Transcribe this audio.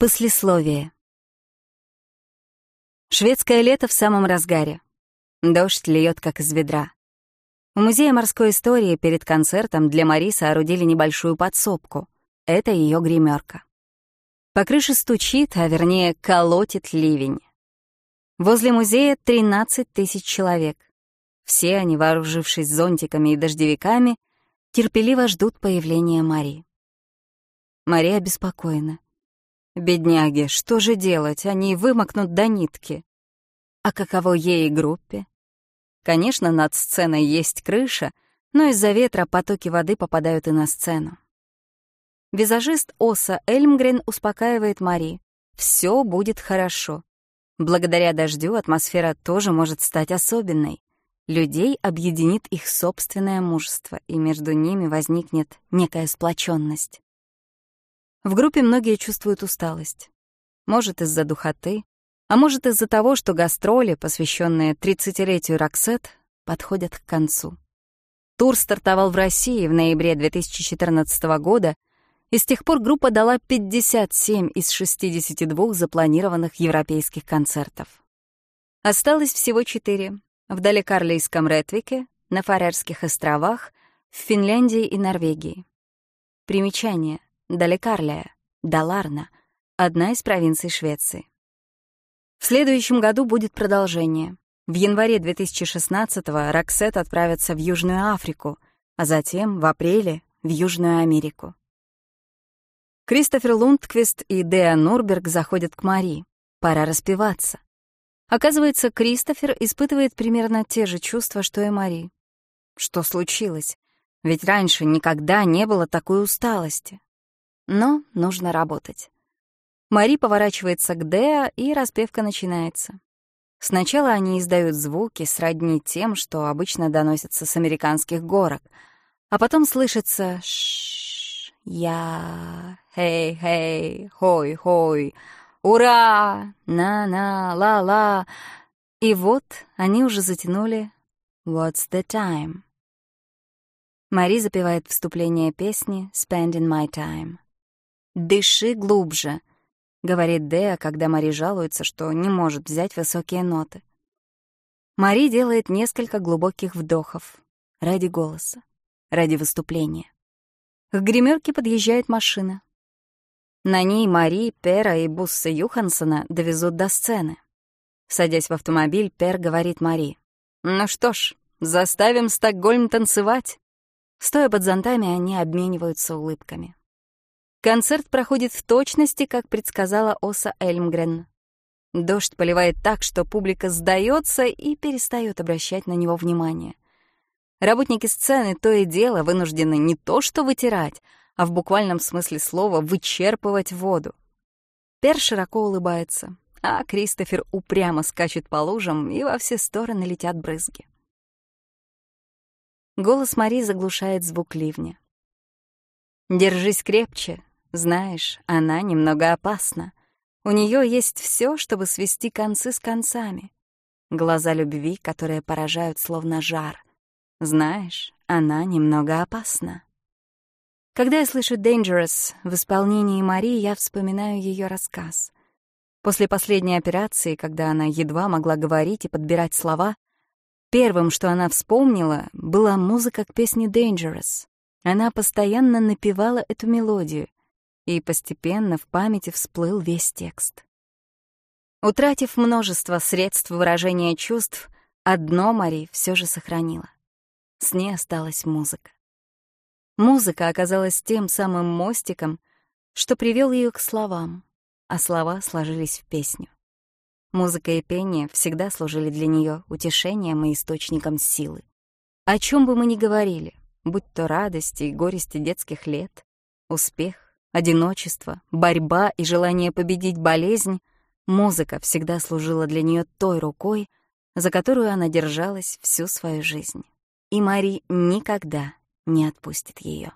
Послесловие. Шведское лето в самом разгаре. Дождь льет как из ведра. В Музее морской истории перед концертом для Мари соорудили небольшую подсобку. Это ее гримерка. По крыше стучит, а вернее колотит ливень. Возле музея 13 тысяч человек. Все они, вооружившись зонтиками и дождевиками, терпеливо ждут появления Мари. Мария обеспокоена. Бедняги, что же делать? Они вымокнут до нитки. А каково ей и группе? Конечно, над сценой есть крыша, но из-за ветра потоки воды попадают и на сцену. Визажист Оса Эльмгрен успокаивает Мари. Все будет хорошо. Благодаря дождю атмосфера тоже может стать особенной. Людей объединит их собственное мужество, и между ними возникнет некая сплоченность. В группе многие чувствуют усталость. Может, из-за духоты, а может, из-за того, что гастроли, посвященные 30-летию Роксет, подходят к концу. Тур стартовал в России в ноябре 2014 года, и с тех пор группа дала 57 из 62 запланированных европейских концертов. Осталось всего четыре — в Далекарлейском Ретвике, на Фарерских островах, в Финляндии и Норвегии. Примечание — Далекарлия, Даларна, одна из провинций Швеции. В следующем году будет продолжение. В январе 2016-го Роксет отправится в Южную Африку, а затем, в апреле, в Южную Америку. Кристофер Лундквист и Деа Нурберг заходят к Мари. Пора распеваться. Оказывается, Кристофер испытывает примерно те же чувства, что и Мари. Что случилось? Ведь раньше никогда не было такой усталости. Но нужно работать. Мари поворачивается к Деа, и распевка начинается. Сначала они издают звуки, сродни тем, что обычно доносятся с американских горок, а потом слышится «ш я хей-хей, хой-хой, ура, на-на, ла-ла». И вот они уже затянули «What's the time?» Мари запевает вступление песни «Spending my time». «Дыши глубже», — говорит Деа, когда Мари жалуется, что не может взять высокие ноты. Мари делает несколько глубоких вдохов ради голоса, ради выступления. К гримерке подъезжает машина. На ней Мари, Пера и Бусса Юхансона довезут до сцены. Садясь в автомобиль, Пер говорит Мари. «Ну что ж, заставим Стокгольм танцевать». Стоя под зонтами, они обмениваются улыбками. Концерт проходит в точности, как предсказала Оса Эльмгрен. Дождь поливает так, что публика сдается и перестает обращать на него внимание. Работники сцены то и дело вынуждены не то что вытирать, а в буквальном смысле слова вычерпывать воду. Пер широко улыбается, а Кристофер упрямо скачет по лужам, и во все стороны летят брызги. Голос Мари заглушает звук ливня. «Держись крепче, знаешь, она немного опасна. У нее есть все, чтобы свести концы с концами. Глаза любви, которые поражают словно жар. Знаешь, она немного опасна. Когда я слышу «Dangerous» в исполнении Марии, я вспоминаю ее рассказ. После последней операции, когда она едва могла говорить и подбирать слова, первым, что она вспомнила, была музыка к песне «Dangerous». Она постоянно напевала эту мелодию, и постепенно в памяти всплыл весь текст. Утратив множество средств выражения чувств, одно Мари все же сохранила. С ней осталась музыка. Музыка оказалась тем самым мостиком, что привел ее к словам, а слова сложились в песню. Музыка и пение всегда служили для нее утешением и источником силы. О чем бы мы ни говорили, будь то радости и горести детских лет, успех, одиночество, борьба и желание победить болезнь, музыка всегда служила для нее той рукой, за которую она держалась всю свою жизнь. И Мари никогда не отпустит ее.